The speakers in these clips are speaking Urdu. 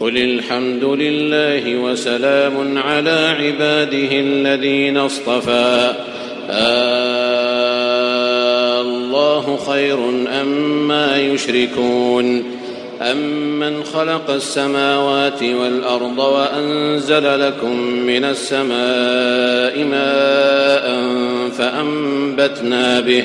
قل الحمد لله وسلام على عباده الذين اصطفى. الله خير أما يشركون؟ أمن خلق السماوات والأرض وأنزل لكم من السماء ماء فأنبتنا به.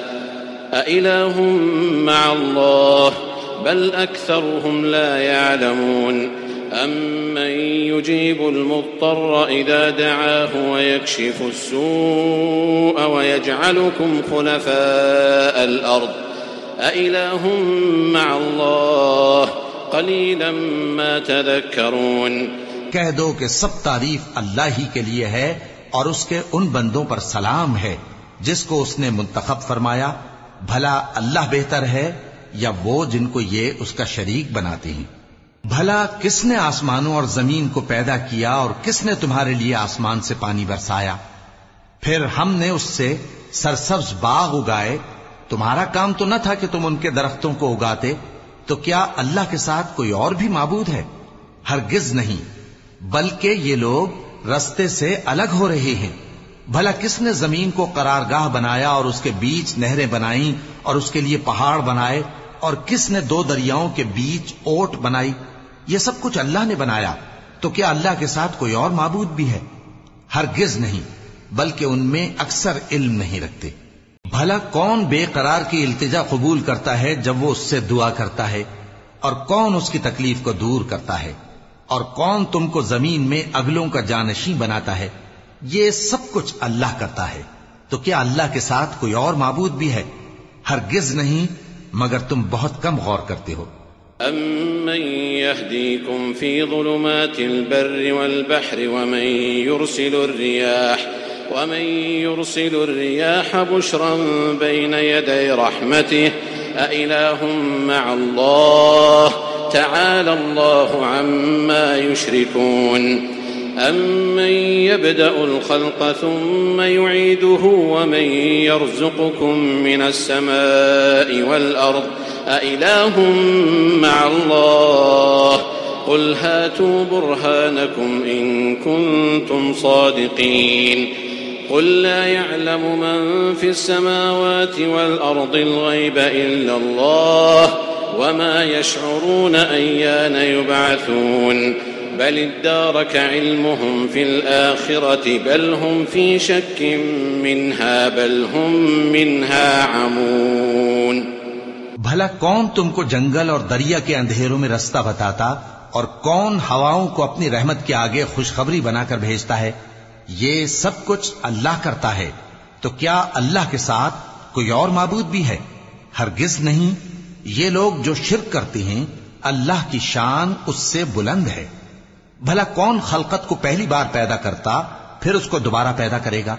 أإله مع الله بل أكثرهم لا يعلمون أمن يجيب المضطر إذا دعاه ويكشف السوء ويجعلكم خلفاء الأرض أإله مع الله قليلا ما تذكرون کہہ دو کہ سب تعریف اللہ ہی کے لیے ہے اور اس کے ان بندوں پر سلام ہے جس کو اس نے منتخب فرمایا بھلا اللہ بہتر ہے یا وہ جن کو یہ اس کا شریک بناتے ہیں؟ بھلا کس نے آسمانوں اور زمین کو پیدا کیا اور کس نے تمہارے لیے آسمان سے پانی برسایا؟ پھر ہم نے اس سے سرسبز باغ اگائے۔ تمہارا کام تو نہ تھا کہ تم ان کے درختوں کو اگاتے، تو کیا اللہ کے ساتھ کوئی اور بھی معبود ہے؟ ہرگز نہیں، بلکہ یہ لوگ رستے سے الگ ہو رہے ہیں۔ بھلا کس نے زمین کو قرارگاہ بنایا اور اس کے بیچ نہریں بنائی اور اس کے لیے پہاڑ بنائے اور کس نے دو دریاؤں کے بیچ اوٹ بنائی؟ یہ سب کچھ اللہ نے بنایا۔ تو کیا اللہ کے ساتھ کوئی اور معبود بھی ہے؟ ہرگز نہیں، بلکہ ان میں اکثر علم نہیں رکھتے۔ بھلا کون بے قرار کی التجا قبول کرتا ہے جب وہ اس سے دعا کرتا ہے؟ اور کون اس کی تکلیف کو دور کرتا ہے؟ اور کون تم کو زمین میں اگلوں کا جانشی بناتا ہے؟ یہ سب کچھ اللہ کرتا ہے۔ تو کیا اللہ کے ساتھ کوئی اور معبود بھی ہے؟ ہرگز نہیں، مگر تم بہت کم غور کرتے ہو۔ أَمَّن يَهْدِيكُمْ فِي ظُلُمَاتِ الْبَرِّ وَالْبَحْرِ وَمَن يُرْسِلُ الرِّيَاحَ وَمَن يُرْسِلُ الرِّيَاحَ بُشْرًا بَيْنَ يَدَيْ رَحْمَتِهِ أَإِلَٰهٌ مَّعَ اللَّهِ تَعَالَى اللَّهُ عَمَّا يُشْرِكُونَ أَمَّن يَبْدَأُ الْخَلْقَ ثُمَّ يُعِيدُهُ وَمَن يَرْزُقُكُم مِّنَ السَّمَاءِ وَالْأَرْضِ أَإِلَٰهٌ مَّعَ اللَّهِ قُلْ هَاتُوا بُرْهَانَكُمْ إِن كُنتُمْ صَادِقِينَ قُل لَّا يَعْلَمُ مَن فِي السَّمَاوَاتِ وَالْأَرْضِ الْغَيْبَ إِلَّا اللَّهُ وَمَا يَشْعُرُونَ أَيَّانَ يُبْعَثُونَ بل ادارك علمهم في الآخرة، بل هم في شك منها، بل هم منها عمون. بھلا کون تم کو جنگل اور دریا کے اندھیروں میں رستہ بتاتا اور کون ہواؤں کو اپنی رحمت کے آگے خوشخبری بنا کر بھیجتا ہے؟ یہ سب کچھ اللہ کرتا ہے۔ تو کیا اللہ کے ساتھ کوئی اور معبود بھی ہے؟ ہرگز نہیں۔ یہ لوگ جو شرک کرتے ہیں، اللہ کی شان اس سے بلند ہے۔ بھلا کون خلقت کو پہلی بار پیدا کرتا پھر اس کو دوبارہ پیدا کرے گا؟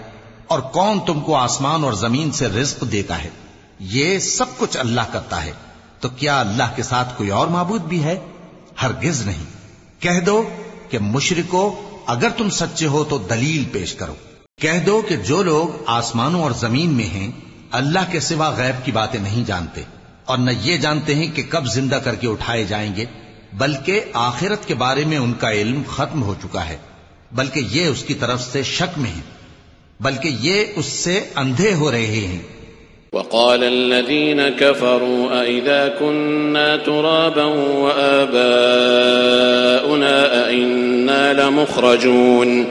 اور کون تم کو آسمان اور زمین سے رزق دیتا ہے؟ یہ سب کچھ اللہ کرتا ہے۔ تو کیا اللہ کے ساتھ کوئی اور معبود بھی ہے؟ ہرگز نہیں۔ کہہ دو کہ مشرکو، اگر تم سچے ہو تو دلیل پیش کرو۔ کہہ دو کہ جو لوگ آسمانوں اور زمین میں ہیں، اللہ کے سوا غیب کی باتیں نہیں جانتے۔ اور نہ یہ جانتے ہیں کہ کب زندہ کر کے اٹھائے جائیں گے۔ بلکہ آخرت کے بارے میں ان کا علم ختم ہو چکا ہے، بلکہ یہ اس کی طرف سے شک میں ہے بلکہ یہ اس سے اندھے ہو رہے ہیں۔ وقال الذين كفروا أئذا كنا ترابا وآباؤنا أئنا لمخرجون؟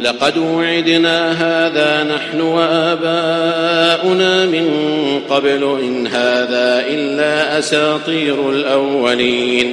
لقد وعدنا هذا نحن وآباؤنا من قبل إن هذا إلا أساطير الأولين.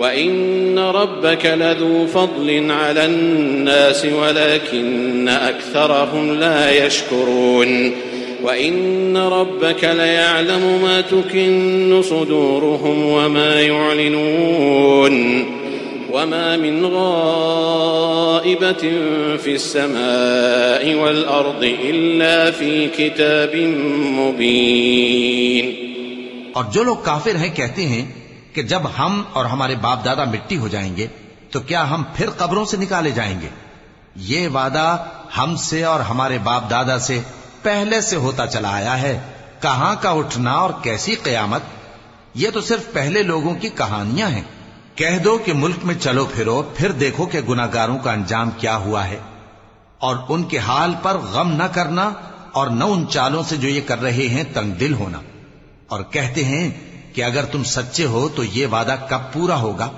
وإن ربك لذو فضل على الناس ولكن أكثرهم لا يشكرون وإن ربك ليعلم ما تكن صدورهم وما يعلنون وما من غائبة في السماء والأرض إلا في كتاب مبين اور جو لوگ کافر ہیں، کہتے ہیں کہ جب ہم اور ہمارے باپ دادا مٹی ہو جائیں گے تو کیا ہم پھر قبروں سے نکالے جائیں گے؟ یہ وعدہ ہم سے اور ہمارے باپ دادا سے پہلے سے ہوتا چلا آیا ہے۔ کہاں کا اٹھنا اور کیسی قیامت؟ یہ تو صرف پہلے لوگوں کی کہانیاں ہیں۔ کہہ دو کہ ملک میں چلو پھرو، پھر دیکھو کہ گناگاروں کا انجام کیا ہوا ہے۔ اور ان کے حال پر غم نہ کرنا اور نہ ان چالوں سے جو یہ کر رہے ہیں تنگ دل ہونا۔ اور کہتے ہیں کہ اگر تم سچے ہو تو یہ وعدہ کب پورا ہوگا؟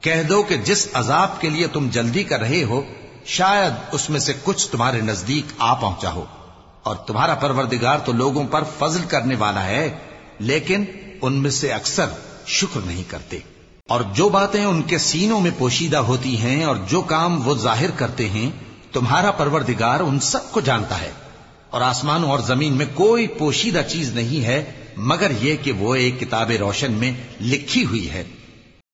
کہہ دو کہ جس عذاب کے لیے تم جلدی کر رہے ہو، شاید اس میں سے کچھ تمہارے نزدیک آ پہنچا ہو۔ اور تمہارا پروردگار تو لوگوں پر فضل کرنے والا ہے، لیکن ان میں سے اکثر شکر نہیں کرتے۔ اور جو باتیں ان کے سینوں میں پوشیدہ ہوتی ہیں اور جو کام وہ ظاہر کرتے ہیں، تمہارا پروردگار ان سب کو جانتا ہے۔ اور آسمانوں اور زمین میں کوئی پوشیدہ چیز نہیں ہے، مگر یہ کہ وہ ایک کتاب روشن میں لکھی ہوئی ہے۔